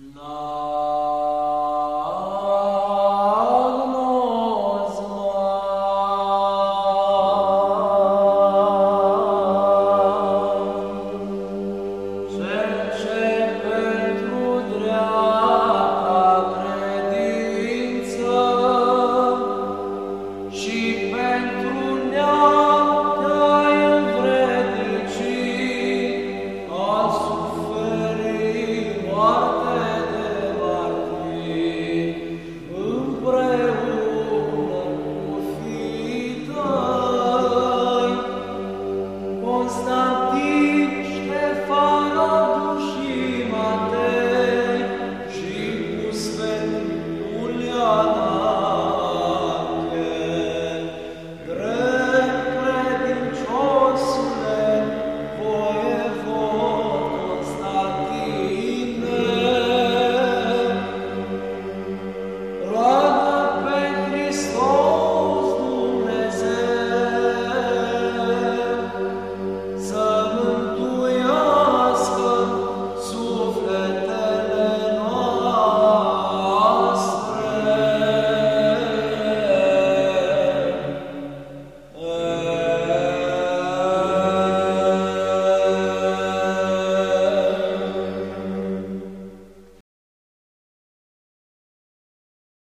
No.